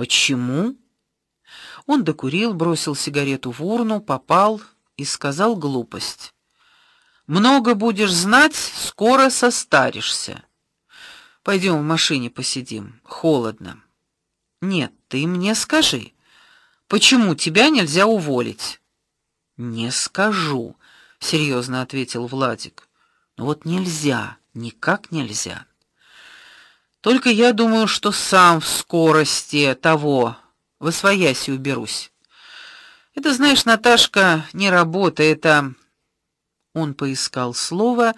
Почему? Он докурил, бросил сигарету в урну, попал и сказал глупость. Много будешь знать, скоро состаришься. Пойдем в машине посидим. Холодно. Нет, ты мне скажи, почему тебя нельзя уволить? Не скажу, серьезно ответил Владик. Но вот нельзя, никак нельзя. Только я думаю, что сам в скорости того в освояси уберусь. Это, знаешь, Наташка, не работа, это Он поискал слово,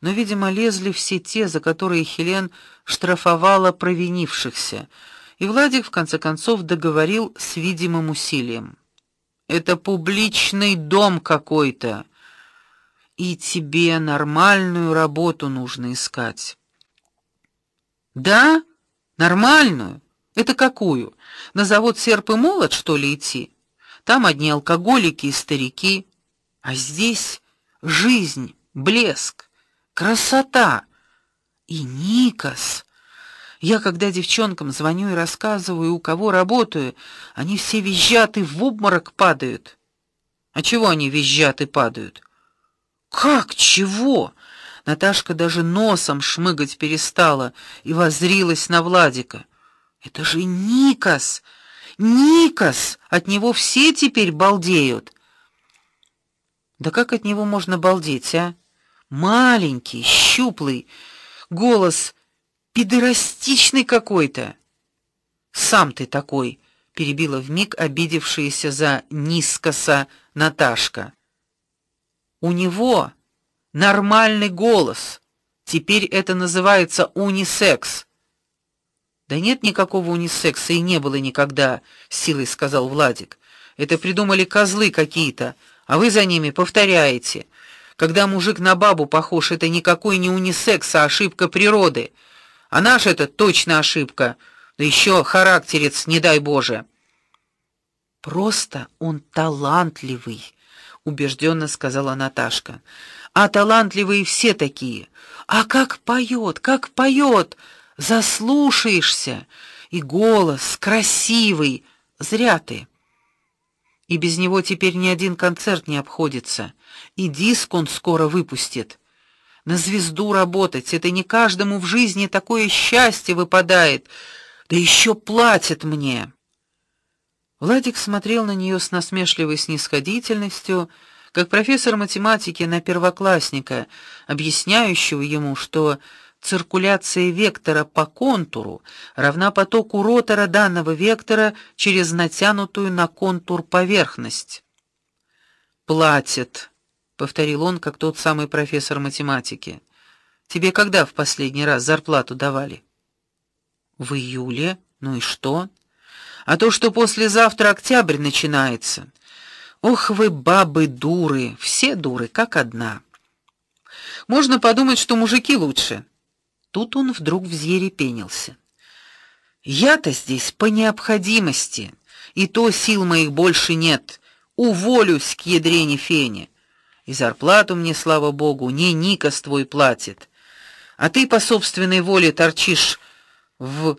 но, видимо, лезли все те, за которые Хелен штрафовала провинившихся. И Владик в конце концов договорил с видимым усилием. Это публичный дом какой-то. И тебе нормальную работу нужно искать. Да? Нормальную. Это какую? На завод Серп и Молот что ли идти? Там одни алкоголики и старики, а здесь жизнь, блеск, красота и Никос. Я когда девчонкам звоню и рассказываю, у кого работаю, они все визжат и в обморок падают. А чего они визжат и падают? Как чего? Наташка даже носом шмыгать перестала и воззрилась на Владика. Это же Никос. Никос, от него все теперь балдеют. Да как от него можно балдеть, а? Маленький, щуплый, голос педерастичный какой-то. Сам ты такой, перебила вмиг обидевшаяся за низкоса Наташка. У него нормальный голос. Теперь это называется унисекс. Да нет никакого унисекса и не было никогда, силой сказал Владик. Это придумали козлы какие-то, а вы за ними повторяете. Когда мужик на бабу похож, это никакой не унисекс, а ошибка природы. А наш это точно ошибка. Да еще характерец, не дай боже. Просто он талантливый, убежденно сказала Наташка. А талантливые все такие. А как поет, как поет! заслушаешься, и голос красивый, зря ты. И без него теперь ни один концерт не обходится, и диск он скоро выпустит. На звезду работать это не каждому в жизни такое счастье выпадает. Да еще платят мне. Владик смотрел на нее с насмешливой снисходительностью, как профессор математики на первоклассника, объясняющего ему, что циркуляция вектора по контуру равна потоку ротора данного вектора через натянутую на контур поверхность. Платит, повторил он, как тот самый профессор математики. Тебе когда в последний раз зарплату давали? В июле. Ну и что? А то, что послезавтра октябрь начинается. Ох вы бабы дуры, все дуры как одна. Можно подумать, что мужики лучше. Тут он вдруг взъерепенился. Я-то здесь по необходимости, и то сил моих больше нет. Уволюсь к ядрене фене. И зарплату мне, слава богу, не Никос твой платит. А ты по собственной воле торчишь в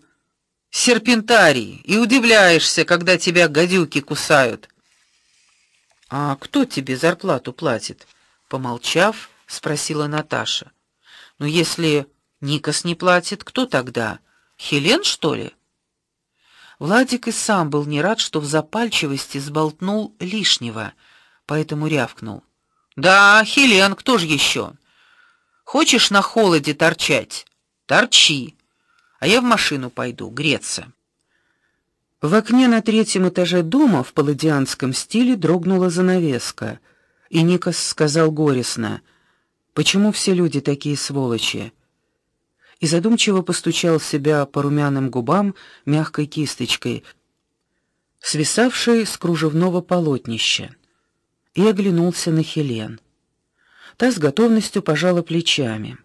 серпентарии и удивляешься, когда тебя гадюки кусают. А кто тебе зарплату платит? помолчав, спросила Наташа. Ну если Никос не платит, кто тогда? Хелен, что ли? Владик и сам был не рад, что в запальчивости сболтнул лишнего, поэтому рявкнул: "Да, Хелен, кто же еще? Хочешь на холоде торчать? Торчи. А я в машину пойду греться". В окне на третьем этаже дома в палладианском стиле дрогнула занавеска, и Никос сказал горестно: "Почему все люди такие сволочи?" и задумчиво постучал себя по румяным губам мягкой кисточкой, свисавшей с кружевного полотнища, и оглянулся на Хелен. Та с готовностью пожала плечами.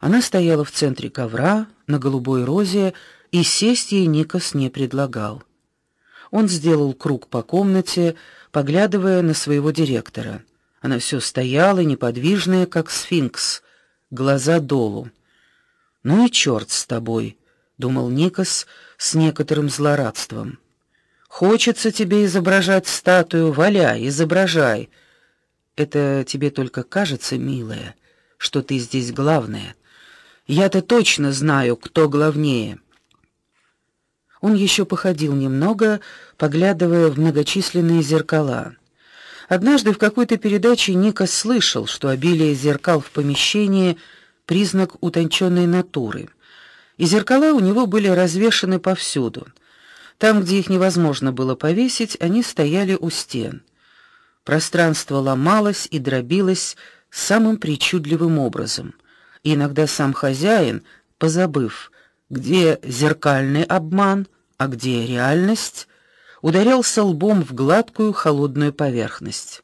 Она стояла в центре ковра на голубой розе, и сесть ей Никос не предлагал. Он сделал круг по комнате, поглядывая на своего директора. Она все стояла неподвижная, как сфинкс, глаза долу. Ну и черт с тобой, думал Никос, с некоторым злорадством. Хочется тебе изображать статую, валяй, изображай. Это тебе только кажется, милая, что ты здесь главная. Я-то точно знаю, кто главнее. Он еще походил немного, поглядывая в многочисленные зеркала. Однажды в какой-то передаче Ника слышал, что обилие зеркал в помещении признак утонченной натуры. И зеркала у него были развешаны повсюду. Там, где их невозможно было повесить, они стояли у стен. Пространство ломалось и дробилось самым причудливым образом. И иногда сам хозяин, позабыв, где зеркальный обман, а где реальность, ударялся лбом в гладкую холодную поверхность.